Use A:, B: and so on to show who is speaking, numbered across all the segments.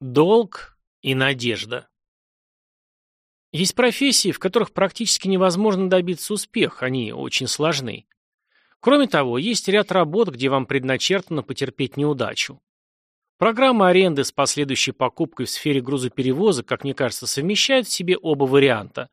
A: Долг и надежда. Есть профессии, в которых практически невозможно добиться успеха, они очень сложны. Кроме того, есть ряд работ, где вам предначертано потерпеть неудачу. Программа аренды с последующей покупкой в сфере грузоперевозок, как мне кажется, совмещает в себе оба варианта.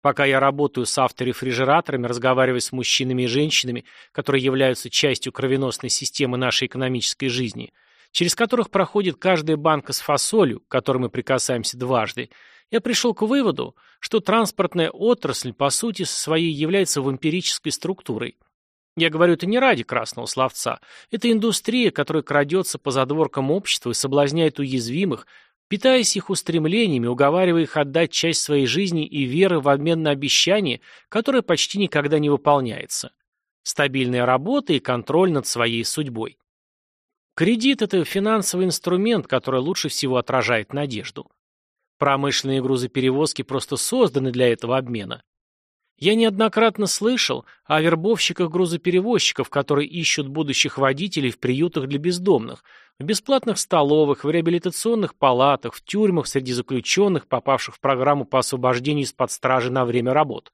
A: Пока я работаю с авторефрижераторами, разговаривая с мужчинами и женщинами, которые являются частью кровеносной системы нашей экономической жизни – через которых проходит каждая банка с фасолью, к которой мы прикасаемся дважды, я пришел к выводу, что транспортная отрасль по сути своей является вампирической структурой. Я говорю это не ради красного словца. Это индустрия, которая крадется по задворкам общества и соблазняет уязвимых, питаясь их устремлениями, уговаривая их отдать часть своей жизни и веры в обмен на обещание, которое почти никогда не выполняется. Стабильная работа и контроль над своей судьбой. Кредит – это финансовый инструмент, который лучше всего отражает надежду. Промышленные грузоперевозки просто созданы для этого обмена. Я неоднократно слышал о вербовщиках-грузоперевозчиков, которые ищут будущих водителей в приютах для бездомных, в бесплатных столовых, в реабилитационных палатах, в тюрьмах среди заключенных, попавших в программу по освобождению из-под стражи на время работ.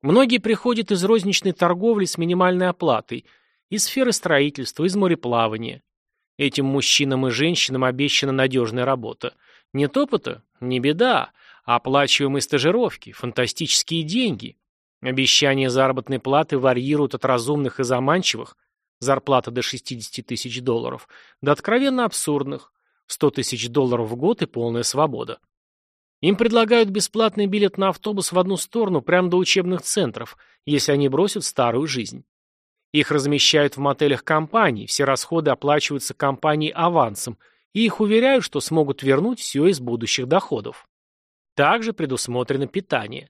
A: Многие приходят из розничной торговли с минимальной оплатой – из сферы строительства, из мореплавания. Этим мужчинам и женщинам обещана надежная работа. Нет опыта? Не беда. Оплачиваемые стажировки, фантастические деньги. Обещания заработной платы варьируют от разумных и заманчивых, зарплата до 60 тысяч долларов, до откровенно абсурдных, 100 тысяч долларов в год и полная свобода. Им предлагают бесплатный билет на автобус в одну сторону прямо до учебных центров, если они бросят старую жизнь. Их размещают в мотелях компаний, все расходы оплачиваются компанией авансом, и их уверяют, что смогут вернуть все из будущих доходов. Также предусмотрено питание.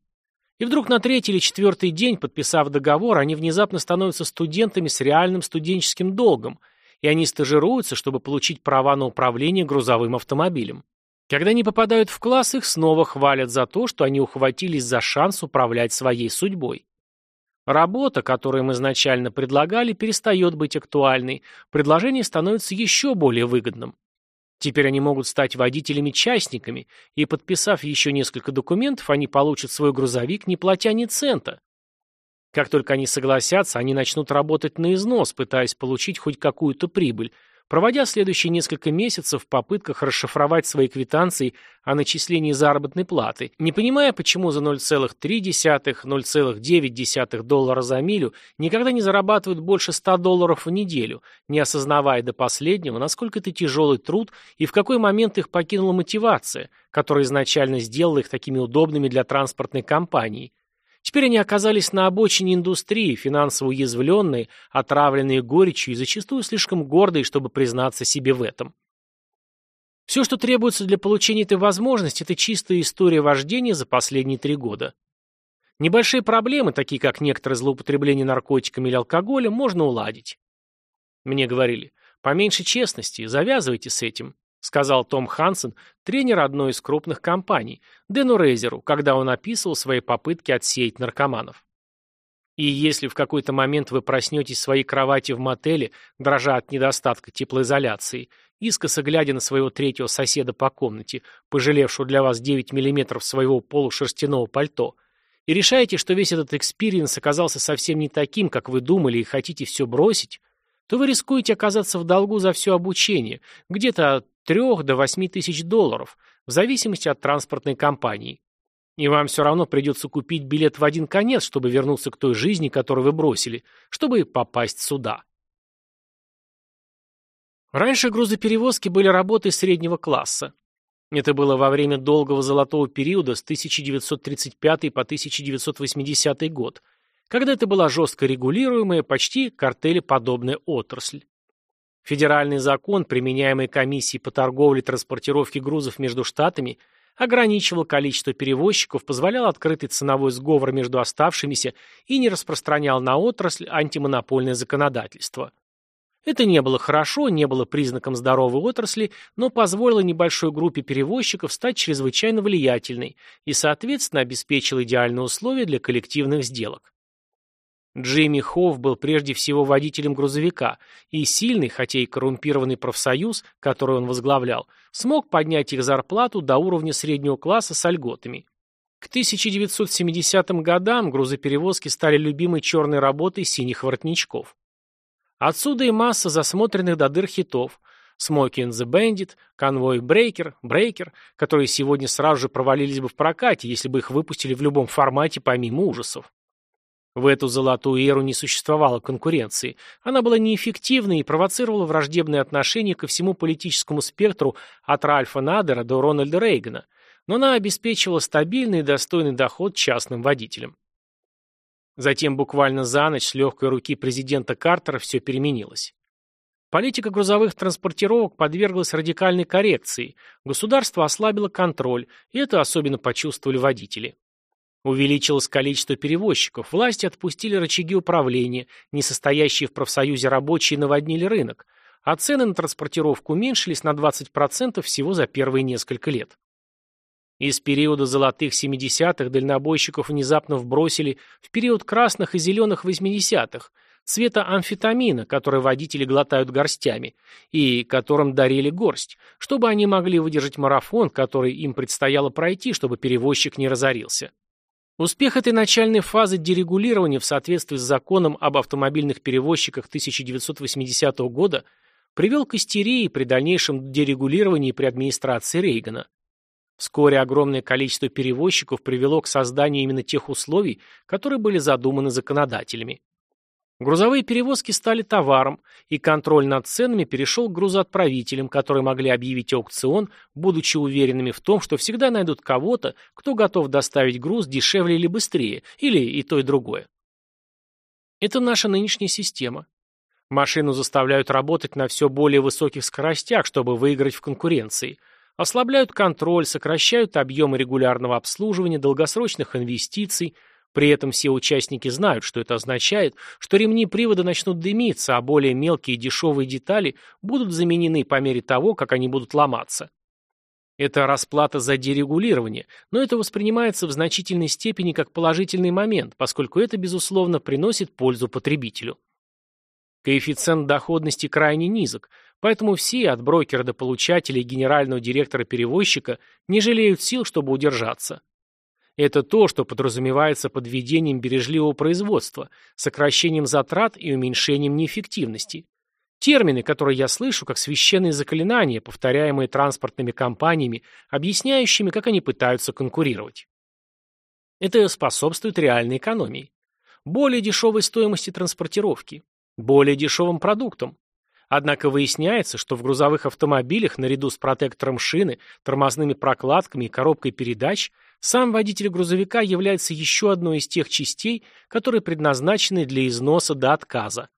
A: И вдруг на третий или четвертый день, подписав договор, они внезапно становятся студентами с реальным студенческим долгом, и они стажируются, чтобы получить права на управление грузовым автомобилем. Когда они попадают в класс, их снова хвалят за то, что они ухватились за шанс управлять своей судьбой. Работа, которую им изначально предлагали, перестает быть актуальной, предложение становится еще более выгодным. Теперь они могут стать водителями-частниками, и, подписав еще несколько документов, они получат свой грузовик, не платя ни цента. Как только они согласятся, они начнут работать на износ, пытаясь получить хоть какую-то прибыль, проводя следующие несколько месяцев в попытках расшифровать свои квитанции о начислении заработной платы, не понимая, почему за 0,3-0,9 доллара за милю никогда не зарабатывают больше 100 долларов в неделю, не осознавая до последнего, насколько это тяжелый труд и в какой момент их покинула мотивация, которая изначально сделала их такими удобными для транспортной компании, Теперь они оказались на обочине индустрии, финансово уязвленные, отравленные горечью и зачастую слишком гордые, чтобы признаться себе в этом. Все, что требуется для получения этой возможности, это чистая история вождения за последние три года. Небольшие проблемы, такие как некоторые злоупотребления наркотиками или алкоголем, можно уладить. Мне говорили, поменьше честности, завязывайте с этим сказал Том Хансен, тренер одной из крупных компаний, Дэну Рейзеру, когда он описывал свои попытки отсеять наркоманов. И если в какой-то момент вы проснетесь в своей кровати в мотеле, дрожа от недостатка теплоизоляции, искоса глядя на своего третьего соседа по комнате, пожалевшего для вас 9 миллиметров своего полушерстяного пальто, и решаете, что весь этот experience оказался совсем не таким, как вы думали, и хотите все бросить, то вы рискуете оказаться в долгу за все обучение, где-то 3 до 8 тысяч долларов, в зависимости от транспортной компании. И вам все равно придется купить билет в один конец, чтобы вернуться к той жизни, которую вы бросили, чтобы попасть сюда. Раньше грузоперевозки были работой среднего класса. Это было во время долгого золотого периода с 1935 по 1980 год, когда это была жестко регулируемая, почти картелеподобная отрасль. Федеральный закон, применяемый комиссией по торговле и транспортировке грузов между штатами, ограничивал количество перевозчиков, позволял открытый ценовой сговор между оставшимися и не распространял на отрасль антимонопольное законодательство. Это не было хорошо, не было признаком здоровой отрасли, но позволило небольшой группе перевозчиков стать чрезвычайно влиятельной и, соответственно, обеспечило идеальные условия для коллективных сделок. Джимми Хоув был прежде всего водителем грузовика, и сильный, хотя и коррумпированный профсоюз, который он возглавлял, смог поднять их зарплату до уровня среднего класса с льготами. К 1970 годам грузоперевозки стали любимой черной работой синих воротничков. Отсюда и масса засмотренных до дыр хитов «Смоки and the Bandit», «Конвой Брейкер», «Брейкер», которые сегодня сразу же провалились бы в прокате, если бы их выпустили в любом формате помимо ужасов. В эту золотую эру не существовало конкуренции. Она была неэффективной и провоцировала враждебные отношения ко всему политическому спектру от Ральфа Надера до Рональда Рейгана, но она обеспечивала стабильный и достойный доход частным водителям. Затем буквально за ночь с легкой руки президента Картера все переменилось. Политика грузовых транспортировок подверглась радикальной коррекции, государство ослабило контроль, и это особенно почувствовали водители. Увеличилось количество перевозчиков, власти отпустили рычаги управления, несостоящие в профсоюзе рабочие наводнили рынок, а цены на транспортировку уменьшились на 20% всего за первые несколько лет. Из периода золотых 70-х дальнобойщиков внезапно вбросили в период красных и зеленых 80-х, цвета амфетамина, который водители глотают горстями, и которым дарили горсть, чтобы они могли выдержать марафон, который им предстояло пройти, чтобы перевозчик не разорился. Успех этой начальной фазы дерегулирования в соответствии с законом об автомобильных перевозчиках 1980 года привел к истерии при дальнейшем дерегулировании при администрации Рейгана. Вскоре огромное количество перевозчиков привело к созданию именно тех условий, которые были задуманы законодателями. Грузовые перевозки стали товаром, и контроль над ценами перешел к грузоотправителям, которые могли объявить аукцион, будучи уверенными в том, что всегда найдут кого-то, кто готов доставить груз дешевле или быстрее, или и то, и другое. Это наша нынешняя система. Машину заставляют работать на все более высоких скоростях, чтобы выиграть в конкуренции. Ослабляют контроль, сокращают объемы регулярного обслуживания, долгосрочных инвестиций – при этом все участники знают, что это означает, что ремни привода начнут дымиться, а более мелкие и дешевые детали будут заменены по мере того, как они будут ломаться. Это расплата за дерегулирование, но это воспринимается в значительной степени как положительный момент, поскольку это, безусловно, приносит пользу потребителю. Коэффициент доходности крайне низок, поэтому все, от брокера до получателя и генерального директора-перевозчика, не жалеют сил, чтобы удержаться. Это то, что подразумевается под введением бережливого производства, сокращением затрат и уменьшением неэффективности. Термины, которые я слышу, как священные заклинания, повторяемые транспортными компаниями, объясняющими, как они пытаются конкурировать. Это способствует реальной экономии. Более дешевой стоимости транспортировки, более дешевым продуктам, Однако выясняется, что в грузовых автомобилях наряду с протектором шины, тормозными прокладками и коробкой передач сам водитель грузовика является еще одной из тех частей, которые предназначены для износа до отказа.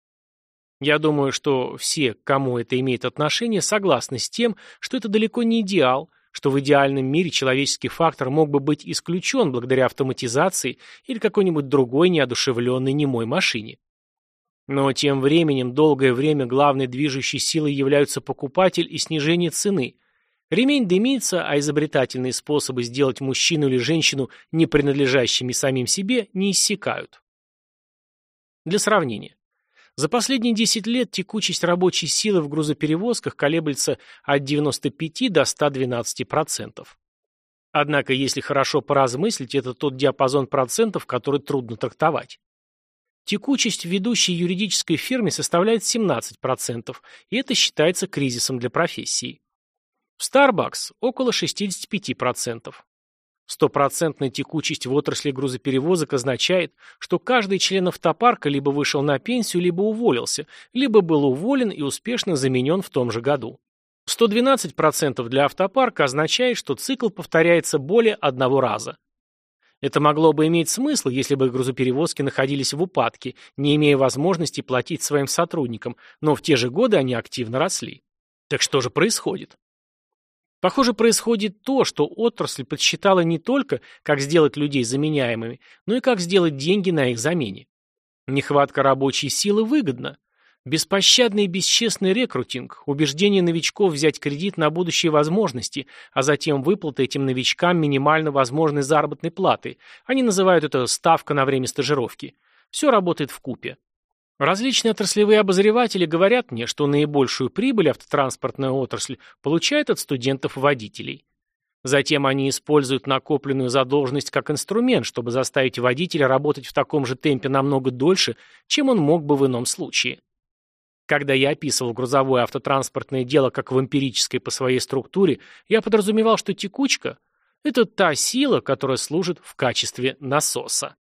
A: Я думаю, что все, кому это имеет отношение, согласны с тем, что это далеко не идеал, что в идеальном мире человеческий фактор мог бы быть исключен благодаря автоматизации или какой-нибудь другой неодушевленной немой машине. Но тем временем долгое время главной движущей силой являются покупатель и снижение цены. Ремень дымится, а изобретательные способы сделать мужчину или женщину не принадлежащими самим себе не иссякают. Для сравнения. За последние 10 лет текучесть рабочей силы в грузоперевозках колеблется от 95 до 112%. Однако, если хорошо поразмыслить, это тот диапазон процентов, который трудно трактовать. Текучесть в ведущей юридической фирме составляет 17%, и это считается кризисом для профессии. Starbucks около 65%. Стопроцентная текучесть в отрасли грузоперевозок означает, что каждый член автопарка либо вышел на пенсию, либо уволился, либо был уволен и успешно заменен в том же году. 112% для автопарка означает, что цикл повторяется более одного раза. Это могло бы иметь смысл, если бы грузоперевозки находились в упадке, не имея возможности платить своим сотрудникам, но в те же годы они активно росли. Так что же происходит? Похоже, происходит то, что отрасль подсчитала не только, как сделать людей заменяемыми, но и как сделать деньги на их замене. Нехватка рабочей силы выгодна. Беспощадный и бесчестный рекрутинг, убеждение новичков взять кредит на будущие возможности, а затем выплата этим новичкам минимально возможной заработной платы. Они называют это «ставка на время стажировки». Все работает в купе. Различные отраслевые обозреватели говорят мне, что наибольшую прибыль автотранспортная отрасль получает от студентов-водителей. Затем они используют накопленную задолженность как инструмент, чтобы заставить водителя работать в таком же темпе намного дольше, чем он мог бы в ином случае. Когда я описывал грузовое автотранспортное дело как вампирическое по своей структуре, я подразумевал, что текучка – это та сила, которая служит в качестве насоса.